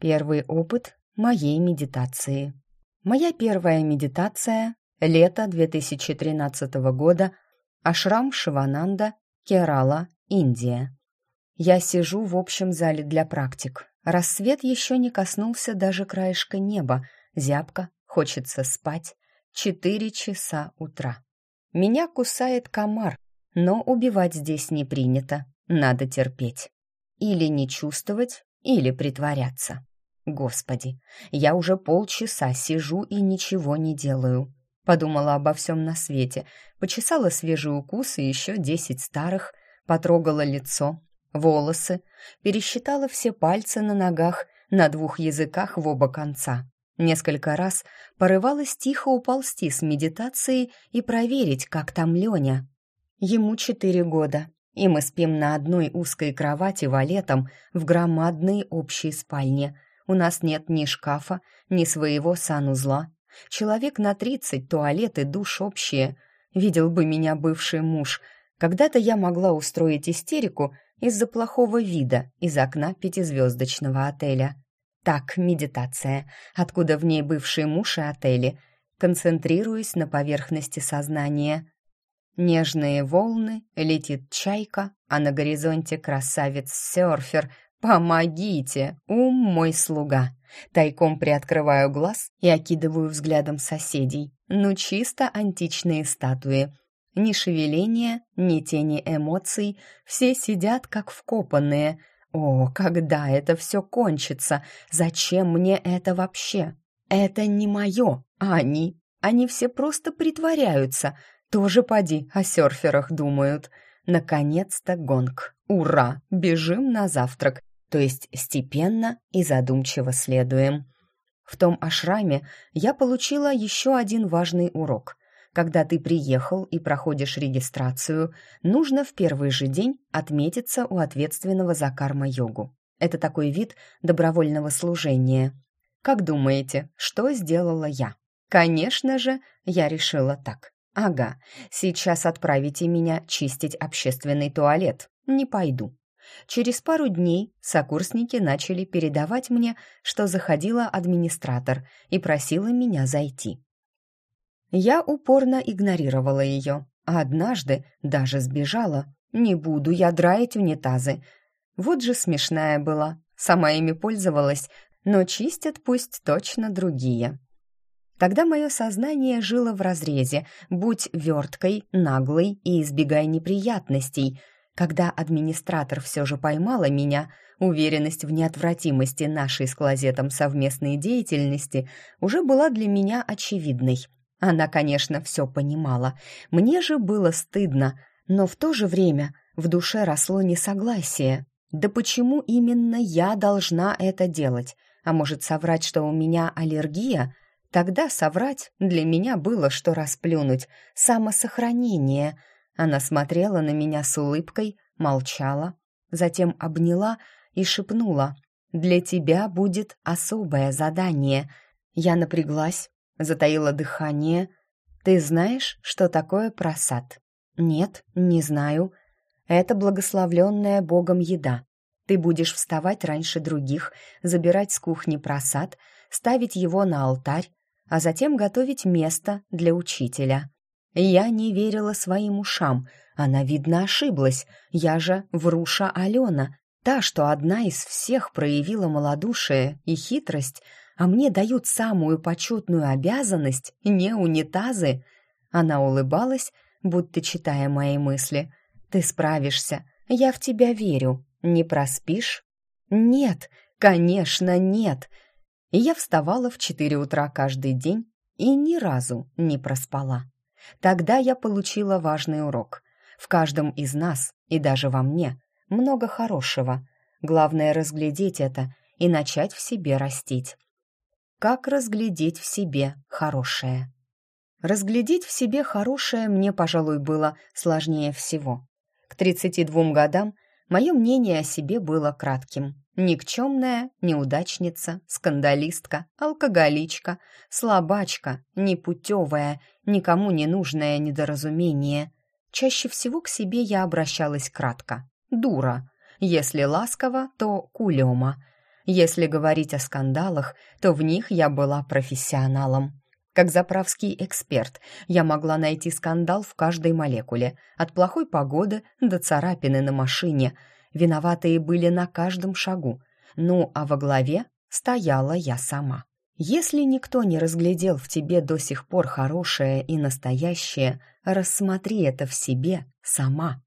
Первый опыт моей медитации. Моя первая медитация — лето 2013 года, ашрам Шивананда, Керала, Индия. Я сижу в общем зале для практик. Рассвет еще не коснулся даже краешка неба. Зябко, хочется спать. Четыре часа утра. Меня кусает комар, но убивать здесь не принято. Надо терпеть. Или не чувствовать, или притворяться. Господи, я уже полчаса сижу и ничего не делаю. Подумала обо всем на свете, почесала свежий укус и еще десять старых, потрогала лицо, волосы, пересчитала все пальцы на ногах, на двух языках в оба конца. Несколько раз порывалась тихо уползти с медитацией и проверить, как там Леня. Ему четыре года, и мы спим на одной узкой кровати валетом в громадной общей спальне – у нас нет ни шкафа, ни своего санузла. Человек на тридцать, туалет и душ общие. Видел бы меня бывший муж. Когда-то я могла устроить истерику из-за плохого вида из окна пятизвездочного отеля. Так, медитация. Откуда в ней бывший муж и отели? Концентрируясь на поверхности сознания. Нежные волны, летит чайка, а на горизонте красавец-серфер «Помогите, ум мой слуга!» Тайком приоткрываю глаз и окидываю взглядом соседей. Ну, чисто античные статуи. Ни шевеления, ни тени эмоций, все сидят как вкопанные. О, когда это все кончится? Зачем мне это вообще? Это не мое, а они. Они все просто притворяются. Тоже поди о серферах думают. Наконец-то гонг. Ура! Бежим на завтрак то есть степенно и задумчиво следуем. В том ашраме я получила еще один важный урок. Когда ты приехал и проходишь регистрацию, нужно в первый же день отметиться у ответственного за карма-йогу. Это такой вид добровольного служения. Как думаете, что сделала я? Конечно же, я решила так. Ага, сейчас отправите меня чистить общественный туалет. Не пойду. Через пару дней сокурсники начали передавать мне, что заходила администратор и просила меня зайти. Я упорно игнорировала ее, а однажды даже сбежала. Не буду я драить унитазы. Вот же смешная была. Сама ими пользовалась, но чистят пусть точно другие. Тогда мое сознание жило в разрезе «будь верткой, наглой и избегай неприятностей», когда администратор все же поймала меня, уверенность в неотвратимости нашей с Клозетом совместной деятельности уже была для меня очевидной. Она, конечно, все понимала. Мне же было стыдно, но в то же время в душе росло несогласие. Да почему именно я должна это делать? А может, соврать, что у меня аллергия? Тогда соврать для меня было, что расплюнуть. Самосохранение — она смотрела на меня с улыбкой, молчала, затем обняла и шепнула. «Для тебя будет особое задание». Я напряглась, затаила дыхание. «Ты знаешь, что такое просад?» «Нет, не знаю. Это благословленная Богом еда. Ты будешь вставать раньше других, забирать с кухни просад, ставить его на алтарь, а затем готовить место для учителя. Я не верила своим ушам. Она, видно, ошиблась. Я же вруша Алена, та, что одна из всех проявила малодушие и хитрость, а мне дают самую почетную обязанность не унитазы. Она улыбалась, будто читая мои мысли. «Ты справишься. Я в тебя верю. Не проспишь?» «Нет, конечно, нет!» И я вставала в четыре утра каждый день и ни разу не проспала. Тогда я получила важный урок. В каждом из нас, и даже во мне, много хорошего. Главное разглядеть это и начать в себе растить. Как разглядеть в себе хорошее? Разглядеть в себе хорошее мне, пожалуй, было сложнее всего. К 32 годам мое мнение о себе было кратким. Никчемная, неудачница, скандалистка, алкоголичка, слабачка, непутевая, никому не нужное недоразумение. Чаще всего к себе я обращалась кратко. Дура. Если ласково, то кулема. Если говорить о скандалах, то в них я была профессионалом. Как заправский эксперт, я могла найти скандал в каждой молекуле, от плохой погоды до царапины на машине. Виноватые были на каждом шагу. Ну, а во главе стояла я сама. Если никто не разглядел в тебе до сих пор хорошее и настоящее, рассмотри это в себе сама.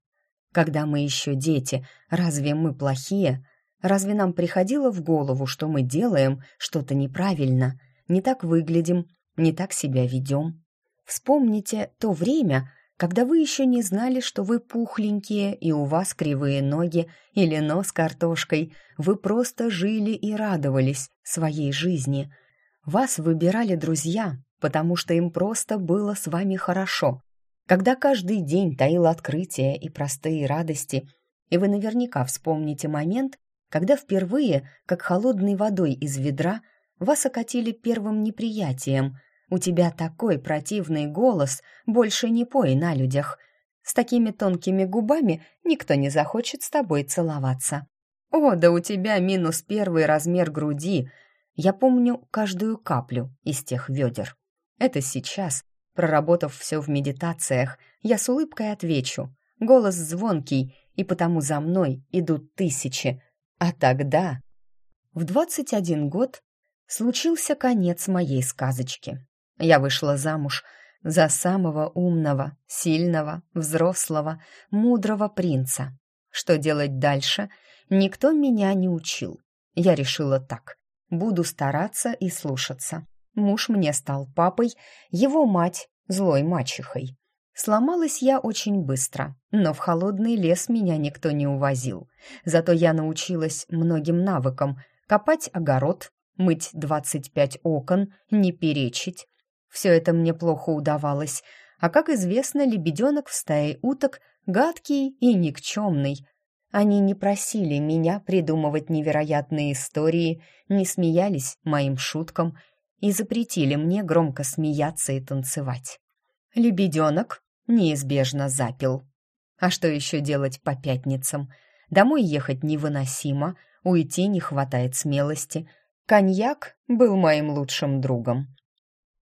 Когда мы еще дети, разве мы плохие? Разве нам приходило в голову, что мы делаем что-то неправильно, не так выглядим, не так себя ведем? Вспомните то время, когда вы еще не знали, что вы пухленькие и у вас кривые ноги или нос картошкой, вы просто жили и радовались своей жизни – вас выбирали друзья, потому что им просто было с вами хорошо. Когда каждый день таил открытия и простые радости, и вы наверняка вспомните момент, когда впервые, как холодной водой из ведра, вас окатили первым неприятием. У тебя такой противный голос, больше не пой на людях. С такими тонкими губами никто не захочет с тобой целоваться. О, да у тебя минус первый размер груди — я помню каждую каплю из тех ведер. Это сейчас, проработав все в медитациях, я с улыбкой отвечу. Голос звонкий, и потому за мной идут тысячи. А тогда... В 21 год случился конец моей сказочки. Я вышла замуж за самого умного, сильного, взрослого, мудрого принца. Что делать дальше, никто меня не учил. Я решила так. Буду стараться и слушаться. Муж мне стал папой, его мать — злой мачехой. Сломалась я очень быстро, но в холодный лес меня никто не увозил. Зато я научилась многим навыкам — копать огород, мыть двадцать пять окон, не перечить. Все это мне плохо удавалось, а, как известно, лебеденок в стае уток гадкий и никчемный, они не просили меня придумывать невероятные истории, не смеялись моим шуткам и запретили мне громко смеяться и танцевать. Лебеденок неизбежно запил. А что еще делать по пятницам? Домой ехать невыносимо, уйти не хватает смелости. Коньяк был моим лучшим другом.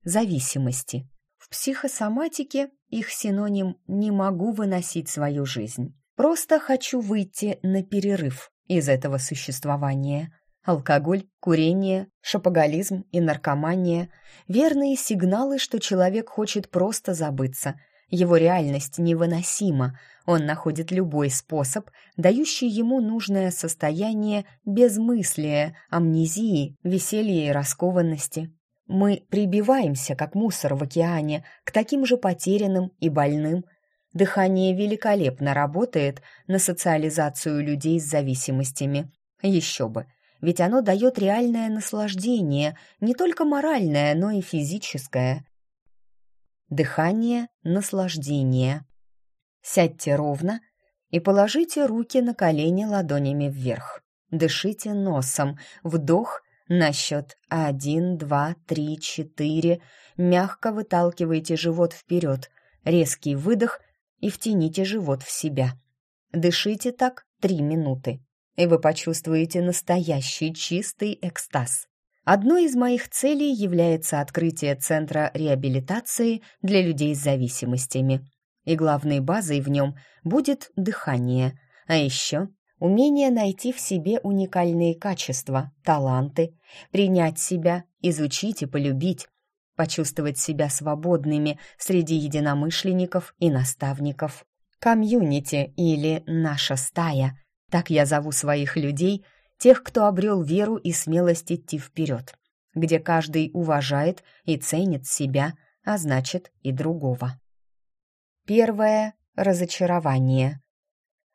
Зависимости. В психосоматике их синоним «не могу выносить свою жизнь». Просто хочу выйти на перерыв из этого существования. Алкоголь, курение, шопоголизм и наркомания – верные сигналы, что человек хочет просто забыться. Его реальность невыносима, он находит любой способ, дающий ему нужное состояние безмыслия, амнезии, веселья и раскованности. Мы прибиваемся, как мусор в океане, к таким же потерянным и больным – Дыхание великолепно работает на социализацию людей с зависимостями. Еще бы, ведь оно дает реальное наслаждение, не только моральное, но и физическое. Дыхание – наслаждение. Сядьте ровно и положите руки на колени ладонями вверх. Дышите носом. Вдох на счет один, два, три, четыре. Мягко выталкивайте живот вперед. Резкий выдох и втяните живот в себя. Дышите так три минуты, и вы почувствуете настоящий чистый экстаз. Одной из моих целей является открытие центра реабилитации для людей с зависимостями. И главной базой в нем будет дыхание, а еще умение найти в себе уникальные качества, таланты, принять себя, изучить и полюбить, почувствовать себя свободными среди единомышленников и наставников. Комьюнити или наша стая, так я зову своих людей, тех, кто обрел веру и смелость идти вперед, где каждый уважает и ценит себя, а значит и другого. Первое — разочарование.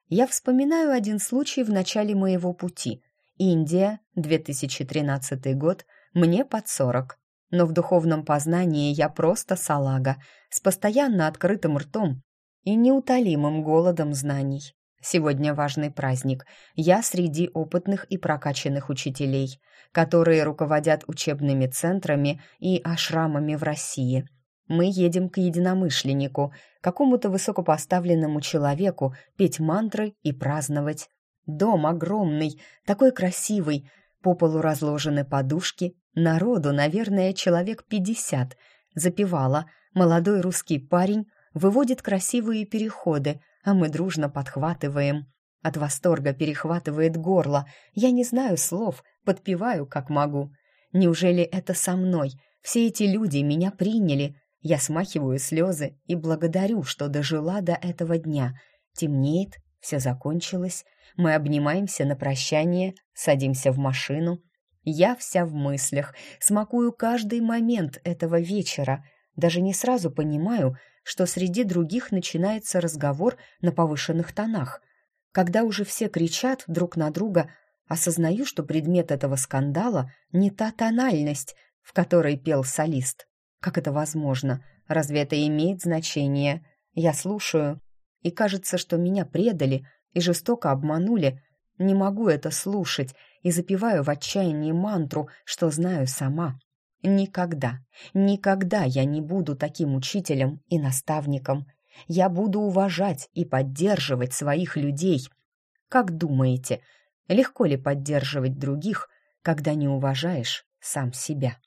Я вспоминаю один случай в начале моего пути. Индия, 2013 год, мне под сорок но в духовном познании я просто салага, с постоянно открытым ртом и неутолимым голодом знаний. Сегодня важный праздник. Я среди опытных и прокачанных учителей, которые руководят учебными центрами и ашрамами в России. Мы едем к единомышленнику, какому-то высокопоставленному человеку, петь мантры и праздновать. Дом огромный, такой красивый, По полу разложены подушки, народу, наверное, человек пятьдесят. Запевала, молодой русский парень выводит красивые переходы, а мы дружно подхватываем. От восторга перехватывает горло. Я не знаю слов, подпеваю, как могу. Неужели это со мной? Все эти люди меня приняли. Я смахиваю слезы и благодарю, что дожила до этого дня. Темнеет, все закончилось. Мы обнимаемся на прощание, садимся в машину. Я вся в мыслях, смакую каждый момент этого вечера. Даже не сразу понимаю, что среди других начинается разговор на повышенных тонах. Когда уже все кричат друг на друга, осознаю, что предмет этого скандала не та тональность, в которой пел солист. Как это возможно? Разве это имеет значение? Я слушаю, и кажется, что меня предали и жестоко обманули. Не могу это слушать и запеваю в отчаянии мантру, что знаю сама. Никогда, никогда я не буду таким учителем и наставником. Я буду уважать и поддерживать своих людей. Как думаете, легко ли поддерживать других, когда не уважаешь сам себя?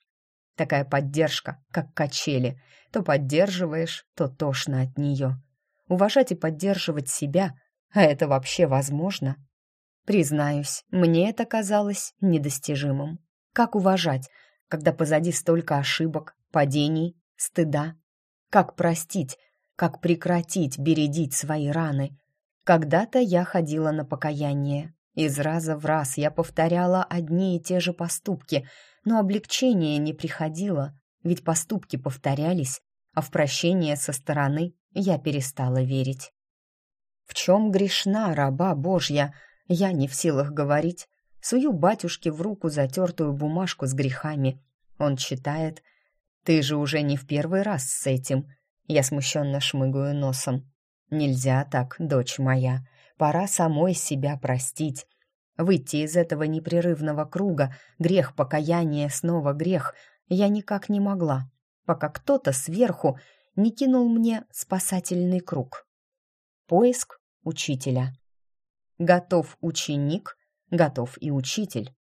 Такая поддержка, как качели. То поддерживаешь, то тошно от нее. Уважать и поддерживать себя, а это вообще возможно? Признаюсь, мне это казалось недостижимым. Как уважать, когда позади столько ошибок, падений, стыда? Как простить, как прекратить бередить свои раны? Когда-то я ходила на покаяние. Из раза в раз я повторяла одни и те же поступки, но облегчение не приходило, ведь поступки повторялись, а в прощение со стороны я перестала верить. В чем грешна раба Божья, я не в силах говорить. Сую батюшке в руку затертую бумажку с грехами. Он читает. «Ты же уже не в первый раз с этим». Я смущенно шмыгаю носом. «Нельзя так, дочь моя. Пора самой себя простить. Выйти из этого непрерывного круга, грех покаяния, снова грех, я никак не могла, пока кто-то сверху не кинул мне спасательный круг. Поиск учителя. Готов ученик, готов и учитель.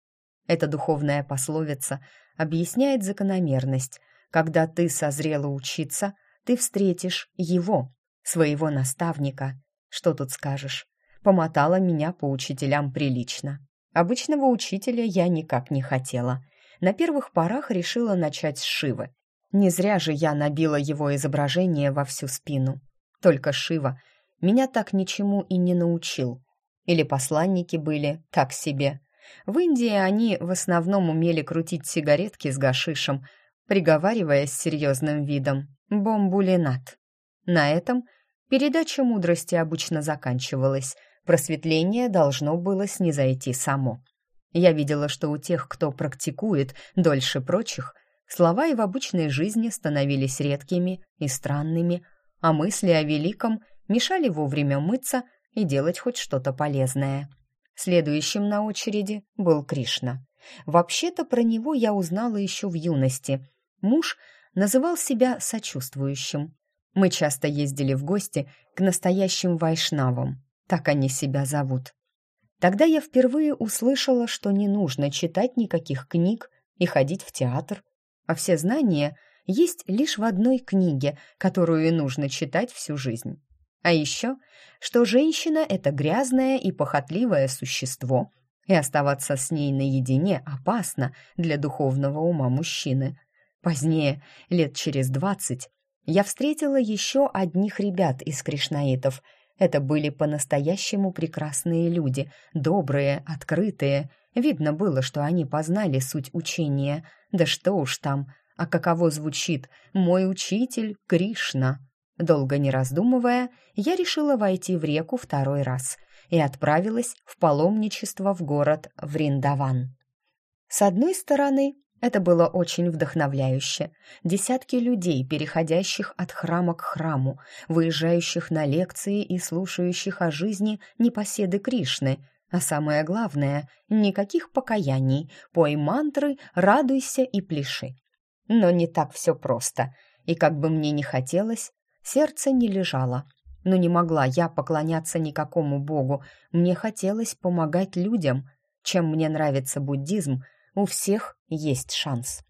Эта духовная пословица объясняет закономерность. Когда ты созрела учиться, ты встретишь его, своего наставника. Что тут скажешь? Помотала меня по учителям прилично. Обычного учителя я никак не хотела. На первых порах решила начать с Шивы. Не зря же я набила его изображение во всю спину. Только Шива меня так ничему и не научил. Или посланники были так себе. В Индии они в основном умели крутить сигаретки с гашишем, приговаривая с серьезным видом «бомбулинат». На этом передача мудрости обычно заканчивалась, просветление должно было снизойти само. Я видела, что у тех, кто практикует дольше прочих, слова и в обычной жизни становились редкими и странными, а мысли о великом мешали вовремя мыться и делать хоть что-то полезное. Следующим на очереди был Кришна. Вообще-то про него я узнала еще в юности. Муж называл себя сочувствующим. Мы часто ездили в гости к настоящим вайшнавам, так они себя зовут. Тогда я впервые услышала, что не нужно читать никаких книг и ходить в театр, а все знания есть лишь в одной книге, которую и нужно читать всю жизнь. А еще, что женщина — это грязное и похотливое существо, и оставаться с ней наедине опасно для духовного ума мужчины. Позднее, лет через двадцать, я встретила еще одних ребят из кришнаитов. Это были по-настоящему прекрасные люди, добрые, открытые. Видно было, что они познали суть учения. Да что уж там, а каково звучит «Мой учитель Кришна». Долго не раздумывая, я решила войти в реку второй раз и отправилась в паломничество в город Вриндаван. С одной стороны, это было очень вдохновляюще. Десятки людей, переходящих от храма к храму, выезжающих на лекции и слушающих о жизни непоседы Кришны. А самое главное, никаких покаяний, пой мантры, радуйся и пляши. Но не так все просто, и как бы мне ни хотелось, Сердце не лежало, но не могла я поклоняться никакому богу. Мне хотелось помогать людям. чем мне нравится буддизм, у всех есть шанс.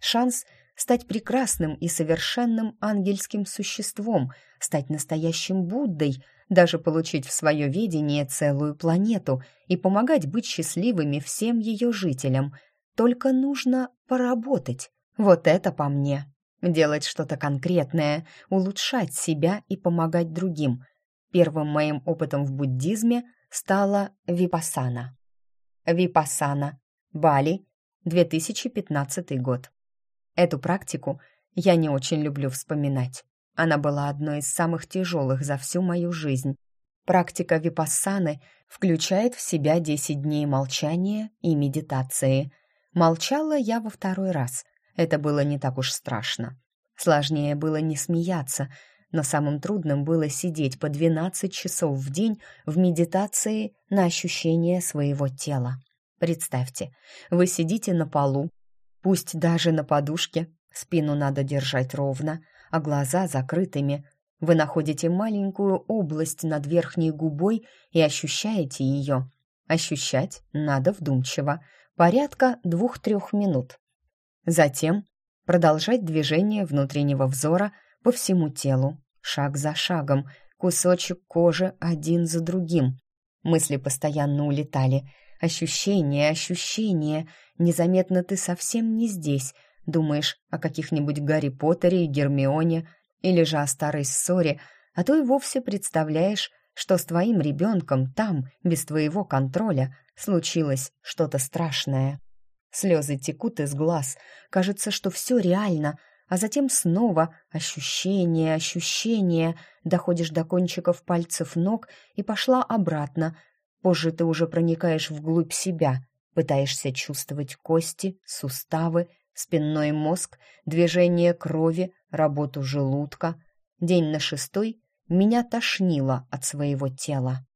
Шанс стать прекрасным и совершенным ангельским существом, стать настоящим Буддой, даже получить в свое видение целую планету и помогать быть счастливыми всем ее жителям. Только нужно поработать. Вот это по мне. Делать что-то конкретное, улучшать себя и помогать другим. Первым моим опытом в буддизме стала випассана. Випассана. Бали. 2015 год. Эту практику я не очень люблю вспоминать. Она была одной из самых тяжелых за всю мою жизнь. Практика випассаны включает в себя 10 дней молчания и медитации. Молчала я во второй раз. Это было не так уж страшно. Сложнее было не смеяться, но самым трудным было сидеть по 12 часов в день в медитации на ощущение своего тела. Представьте, вы сидите на полу, пусть даже на подушке, спину надо держать ровно, а глаза закрытыми. Вы находите маленькую область над верхней губой и ощущаете ее. Ощущать надо вдумчиво, порядка двух-трех минут. Затем продолжать движение внутреннего взора по всему телу, шаг за шагом, кусочек кожи один за другим. Мысли постоянно улетали — Ощущение, ощущение. Незаметно ты совсем не здесь. Думаешь о каких-нибудь Гарри Поттере и Гермионе, или же о старой ссоре, а то и вовсе представляешь, что с твоим ребенком там, без твоего контроля, случилось что-то страшное. Слезы текут из глаз, кажется, что все реально, а затем снова ощущение, ощущение, доходишь до кончиков пальцев ног и пошла обратно, Позже ты уже проникаешь вглубь себя, пытаешься чувствовать кости, суставы, спинной мозг, движение крови, работу желудка. День на шестой меня тошнило от своего тела.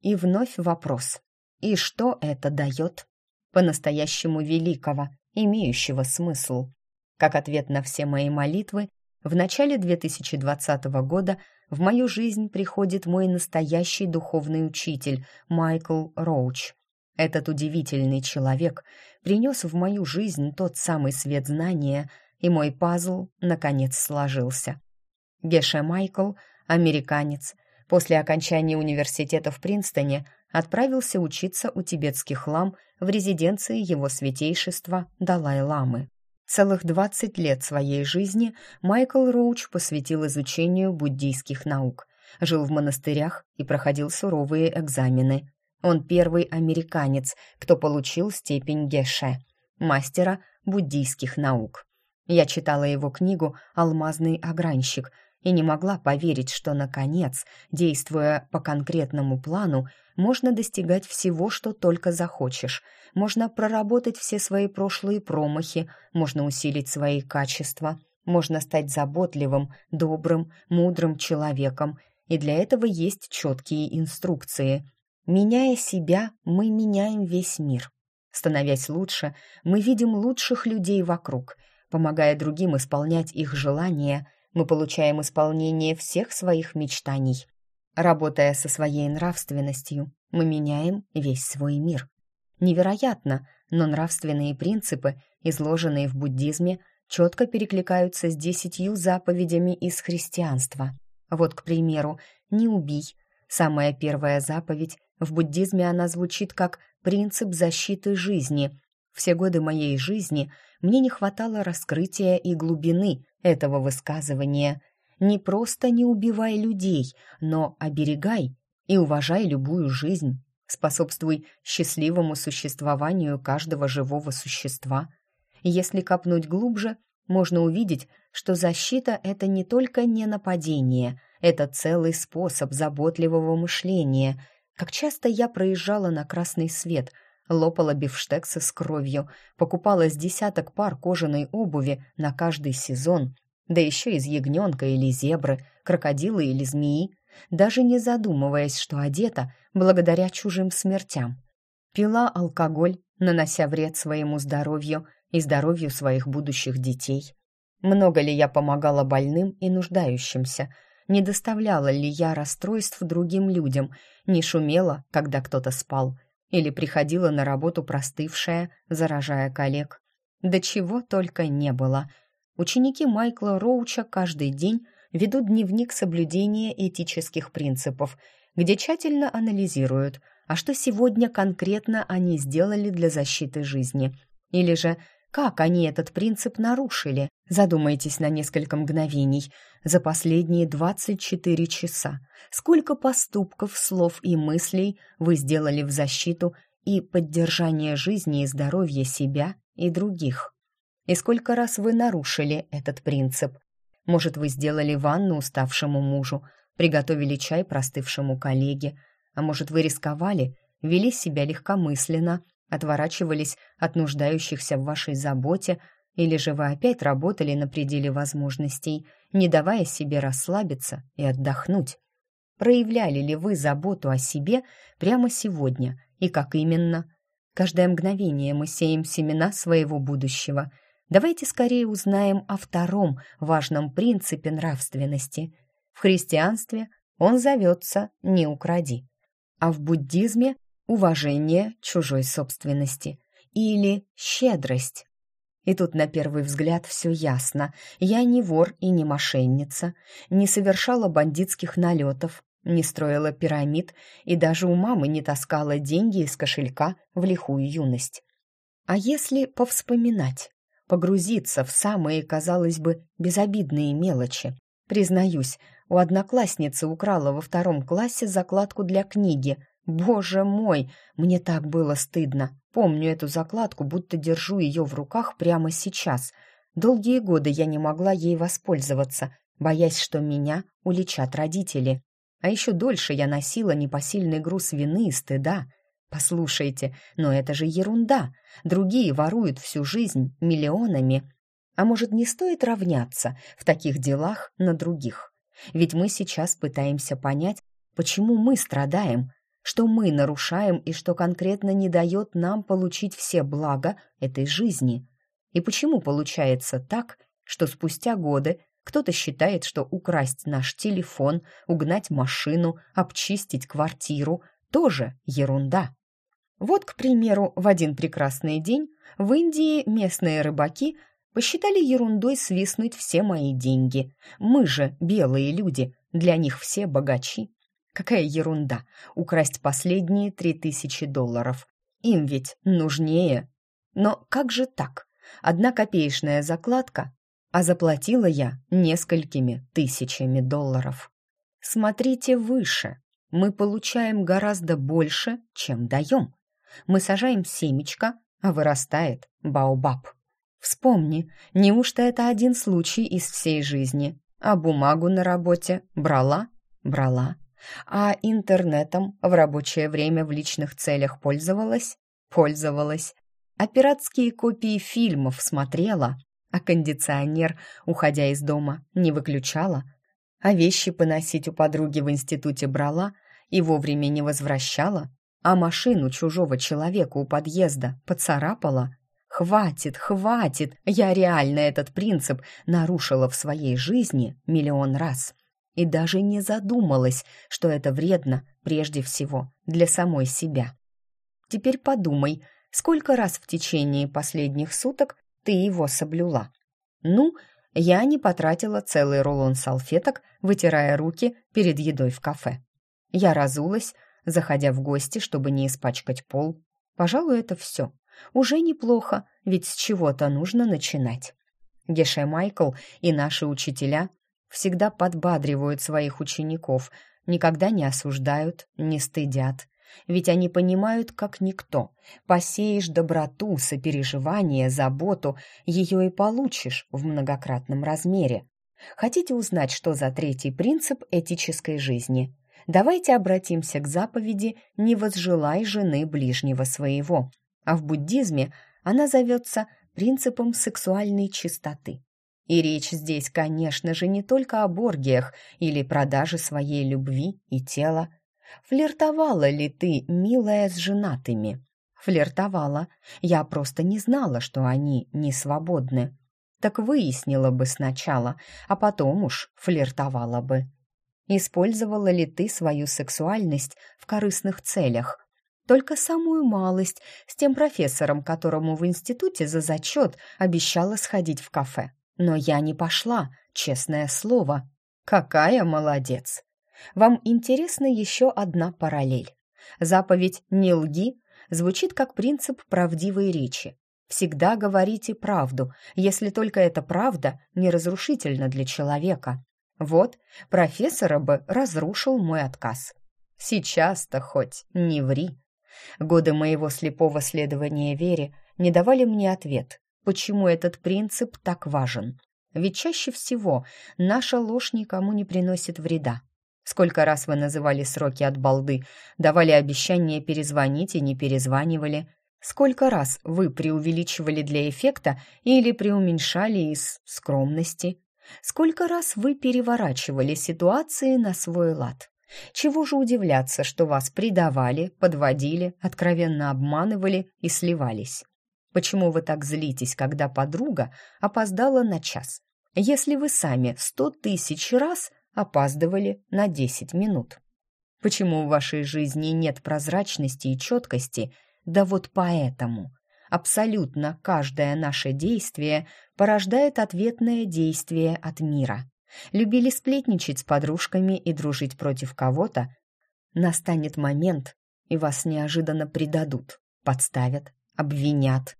И вновь вопрос. И что это дает? По-настоящему великого, имеющего смысл. Как ответ на все мои молитвы, в начале 2020 года в мою жизнь приходит мой настоящий духовный учитель Майкл Роуч. Этот удивительный человек принес в мою жизнь тот самый свет знания, и мой пазл, наконец, сложился. Геше Майкл, американец, после окончания университета в Принстоне отправился учиться у тибетских лам в резиденции его святейшества Далай-ламы. Целых 20 лет своей жизни Майкл Роуч посвятил изучению буддийских наук, жил в монастырях и проходил суровые экзамены. Он первый американец, кто получил степень Геше, мастера буддийских наук. Я читала его книгу «Алмазный огранщик», и не могла поверить, что, наконец, действуя по конкретному плану, можно достигать всего, что только захочешь. Можно проработать все свои прошлые промахи, можно усилить свои качества, можно стать заботливым, добрым, мудрым человеком. И для этого есть четкие инструкции. Меняя себя, мы меняем весь мир. Становясь лучше, мы видим лучших людей вокруг. Помогая другим исполнять их желания, мы получаем исполнение всех своих мечтаний. Работая со своей нравственностью, мы меняем весь свой мир. Невероятно, но нравственные принципы, изложенные в буддизме, четко перекликаются с десятью заповедями из христианства. Вот, к примеру, «не убий». Самая первая заповедь в буддизме она звучит как принцип защиты жизни. Все годы моей жизни мне не хватало раскрытия и глубины этого высказывания – не просто не убивай людей, но оберегай и уважай любую жизнь. Способствуй счастливому существованию каждого живого существа. Если копнуть глубже, можно увидеть, что защита — это не только не нападение, это целый способ заботливого мышления. Как часто я проезжала на красный свет, лопала бифштексы с кровью, покупала с десяток пар кожаной обуви на каждый сезон, да еще из ягненка или зебры, крокодила или змеи, даже не задумываясь, что одета благодаря чужим смертям. Пила алкоголь, нанося вред своему здоровью и здоровью своих будущих детей. Много ли я помогала больным и нуждающимся? Не доставляла ли я расстройств другим людям? Не шумела, когда кто-то спал? Или приходила на работу простывшая, заражая коллег. Да чего только не было. Ученики Майкла Роуча каждый день ведут дневник соблюдения этических принципов, где тщательно анализируют, а что сегодня конкретно они сделали для защиты жизни, или же как они этот принцип нарушили? Задумайтесь на несколько мгновений. За последние 24 часа сколько поступков, слов и мыслей вы сделали в защиту и поддержание жизни и здоровья себя и других? И сколько раз вы нарушили этот принцип? Может, вы сделали ванну уставшему мужу, приготовили чай простывшему коллеге, а может, вы рисковали, вели себя легкомысленно, отворачивались от нуждающихся в вашей заботе, или же вы опять работали на пределе возможностей, не давая себе расслабиться и отдохнуть. Проявляли ли вы заботу о себе прямо сегодня и как именно? Каждое мгновение мы сеем семена своего будущего. Давайте скорее узнаем о втором важном принципе нравственности. В христианстве он зовется «не укради», а в буддизме уважение чужой собственности или щедрость. И тут на первый взгляд все ясно. Я не вор и не мошенница, не совершала бандитских налетов, не строила пирамид и даже у мамы не таскала деньги из кошелька в лихую юность. А если повспоминать, погрузиться в самые, казалось бы, безобидные мелочи? Признаюсь, у одноклассницы украла во втором классе закладку для книги — Боже мой, мне так было стыдно. Помню эту закладку, будто держу ее в руках прямо сейчас. Долгие годы я не могла ей воспользоваться, боясь, что меня уличат родители. А еще дольше я носила непосильный груз вины и стыда. Послушайте, но это же ерунда. Другие воруют всю жизнь миллионами. А может, не стоит равняться в таких делах на других? Ведь мы сейчас пытаемся понять, почему мы страдаем, что мы нарушаем и что конкретно не дает нам получить все блага этой жизни. И почему получается так, что спустя годы кто-то считает, что украсть наш телефон, угнать машину, обчистить квартиру – тоже ерунда. Вот, к примеру, в один прекрасный день в Индии местные рыбаки посчитали ерундой свистнуть все мои деньги. Мы же, белые люди, для них все богачи. Какая ерунда! Украсть последние три тысячи долларов. Им ведь нужнее. Но как же так? Одна копеечная закладка, а заплатила я несколькими тысячами долларов. Смотрите выше. Мы получаем гораздо больше, чем даем. Мы сажаем семечко, а вырастает баобаб. Вспомни, неужто это один случай из всей жизни? А бумагу на работе брала? Брала. А интернетом в рабочее время в личных целях пользовалась? Пользовалась. А пиратские копии фильмов смотрела, а кондиционер, уходя из дома, не выключала, а вещи поносить у подруги в институте брала и вовремя не возвращала, а машину чужого человека у подъезда поцарапала. Хватит, хватит, я реально этот принцип нарушила в своей жизни миллион раз и даже не задумалась, что это вредно прежде всего для самой себя. Теперь подумай, сколько раз в течение последних суток ты его соблюла? Ну, я не потратила целый рулон салфеток, вытирая руки перед едой в кафе. Я разулась, заходя в гости, чтобы не испачкать пол. Пожалуй, это все. Уже неплохо, ведь с чего-то нужно начинать. Геше Майкл и наши учителя всегда подбадривают своих учеников, никогда не осуждают, не стыдят. Ведь они понимают, как никто. Посеешь доброту, сопереживание, заботу, ее и получишь в многократном размере. Хотите узнать, что за третий принцип этической жизни? Давайте обратимся к заповеди «Не возжелай жены ближнего своего», а в буддизме она зовется принципом сексуальной чистоты. И речь здесь, конечно же, не только о боргиях или продаже своей любви и тела. Флиртовала ли ты, милая, с женатыми? Флиртовала. Я просто не знала, что они не свободны. Так выяснила бы сначала, а потом уж флиртовала бы. Использовала ли ты свою сексуальность в корыстных целях? Только самую малость с тем профессором, которому в институте за зачет обещала сходить в кафе. Но я не пошла, честное слово. Какая молодец! Вам интересна еще одна параллель. Заповедь «не лги» звучит как принцип правдивой речи. Всегда говорите правду, если только эта правда не разрушительна для человека. Вот, профессора бы разрушил мой отказ. Сейчас-то хоть не ври. Годы моего слепого следования вере не давали мне ответ, почему этот принцип так важен. Ведь чаще всего наша ложь никому не приносит вреда. Сколько раз вы называли сроки от балды, давали обещание перезвонить и не перезванивали. Сколько раз вы преувеличивали для эффекта или преуменьшали из скромности. Сколько раз вы переворачивали ситуации на свой лад. Чего же удивляться, что вас предавали, подводили, откровенно обманывали и сливались? Почему вы так злитесь, когда подруга опоздала на час, если вы сами сто тысяч раз опаздывали на десять минут? Почему в вашей жизни нет прозрачности и четкости? Да вот поэтому. Абсолютно каждое наше действие порождает ответное действие от мира любили сплетничать с подружками и дружить против кого-то, настанет момент, и вас неожиданно предадут, подставят, обвинят.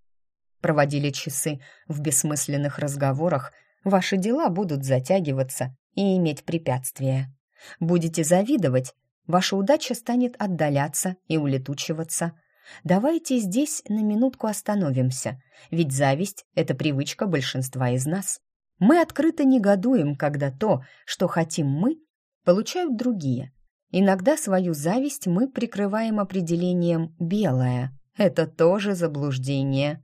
Проводили часы в бессмысленных разговорах, ваши дела будут затягиваться и иметь препятствия. Будете завидовать, ваша удача станет отдаляться и улетучиваться. Давайте здесь на минутку остановимся, ведь зависть — это привычка большинства из нас. Мы открыто негодуем, когда то, что хотим мы, получают другие. Иногда свою зависть мы прикрываем определением «белое». Это тоже заблуждение.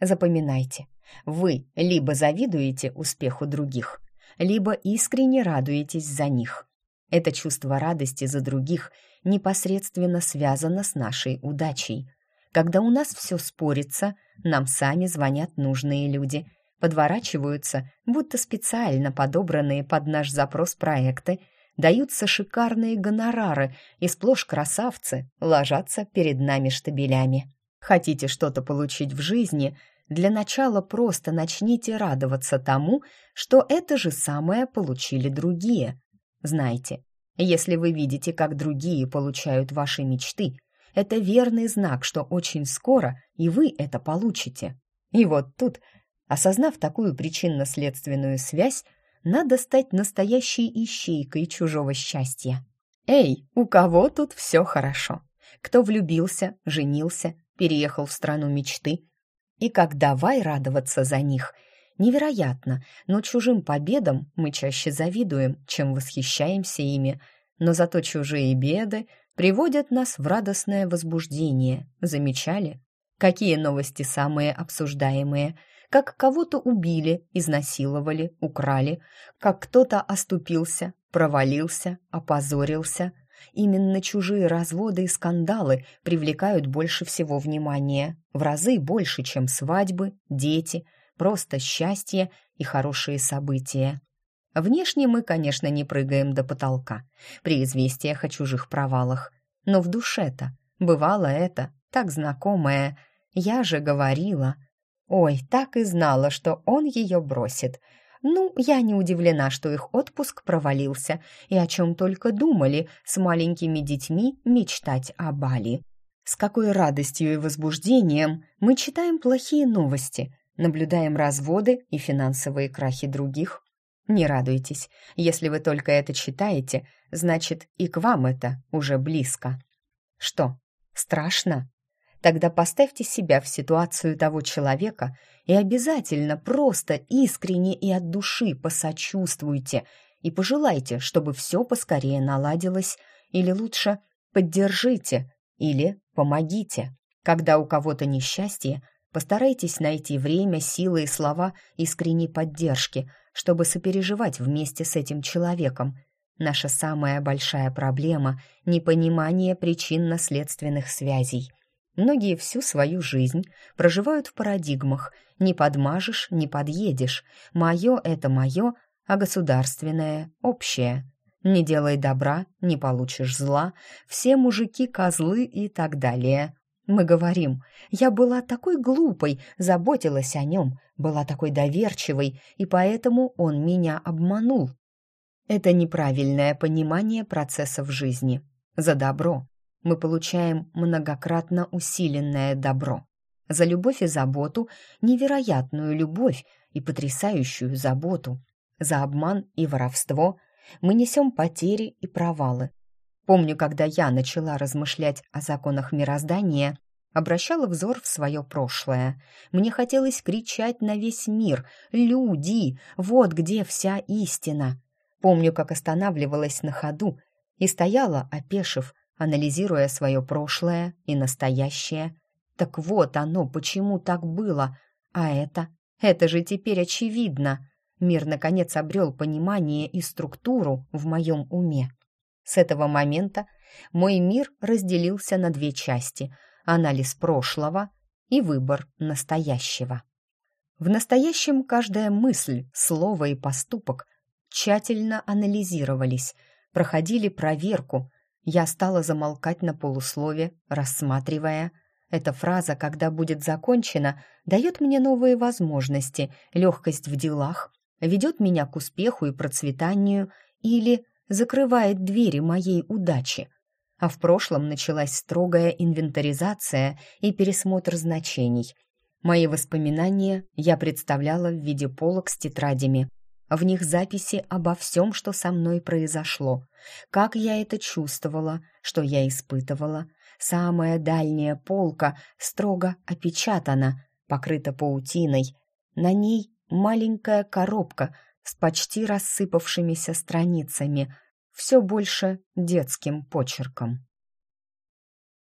Запоминайте, вы либо завидуете успеху других, либо искренне радуетесь за них. Это чувство радости за других непосредственно связано с нашей удачей. Когда у нас все спорится, нам сами звонят нужные люди – подворачиваются, будто специально подобранные под наш запрос проекты, даются шикарные гонорары, и сплошь красавцы ложатся перед нами штабелями. Хотите что-то получить в жизни, для начала просто начните радоваться тому, что это же самое получили другие. Знайте, если вы видите, как другие получают ваши мечты, это верный знак, что очень скоро и вы это получите. И вот тут Осознав такую причинно-следственную связь, надо стать настоящей ищейкой чужого счастья. Эй, у кого тут все хорошо? Кто влюбился, женился, переехал в страну мечты? И как давай радоваться за них. Невероятно, но чужим победам мы чаще завидуем, чем восхищаемся ими. Но зато чужие беды приводят нас в радостное возбуждение. Замечали? Какие новости самые обсуждаемые – как кого-то убили, изнасиловали, украли, как кто-то оступился, провалился, опозорился. Именно чужие разводы и скандалы привлекают больше всего внимания, в разы больше, чем свадьбы, дети, просто счастье и хорошие события. Внешне мы, конечно, не прыгаем до потолка при известиях о чужих провалах, но в душе-то бывало это так знакомое. Я же говорила — Ой, так и знала, что он ее бросит. Ну, я не удивлена, что их отпуск провалился, и о чем только думали с маленькими детьми мечтать о Бали. С какой радостью и возбуждением мы читаем плохие новости, наблюдаем разводы и финансовые крахи других. Не радуйтесь, если вы только это читаете, значит и к вам это уже близко. Что, страшно? Тогда поставьте себя в ситуацию того человека и обязательно просто искренне и от души посочувствуйте и пожелайте, чтобы все поскорее наладилось, или лучше поддержите или помогите. Когда у кого-то несчастье, постарайтесь найти время, силы и слова искренней поддержки, чтобы сопереживать вместе с этим человеком. Наша самая большая проблема – непонимание причинно-следственных связей – Многие всю свою жизнь проживают в парадигмах «не подмажешь, не подъедешь», «моё — это моё», а государственное — общее. Не делай добра, не получишь зла, все мужики козлы и так далее. Мы говорим, я была такой глупой, заботилась о нем, была такой доверчивой, и поэтому он меня обманул. Это неправильное понимание процессов жизни. За добро мы получаем многократно усиленное добро. За любовь и заботу, невероятную любовь и потрясающую заботу. За обман и воровство мы несем потери и провалы. Помню, когда я начала размышлять о законах мироздания, обращала взор в свое прошлое. Мне хотелось кричать на весь мир «Люди! Вот где вся истина!» Помню, как останавливалась на ходу и стояла, опешив, анализируя свое прошлое и настоящее. Так вот оно, почему так было. А это? Это же теперь очевидно. Мир, наконец, обрел понимание и структуру в моем уме. С этого момента мой мир разделился на две части — анализ прошлого и выбор настоящего. В настоящем каждая мысль, слово и поступок тщательно анализировались, проходили проверку. Я стала замолкать на полуслове, рассматривая. Эта фраза, когда будет закончена, дает мне новые возможности, легкость в делах, ведет меня к успеху и процветанию или закрывает двери моей удачи. А в прошлом началась строгая инвентаризация и пересмотр значений. Мои воспоминания я представляла в виде полок с тетрадями. В них записи обо всем, что со мной произошло, как я это чувствовала, что я испытывала. Самая дальняя полка строго опечатана, покрыта паутиной. На ней маленькая коробка с почти рассыпавшимися страницами, все больше детским почерком.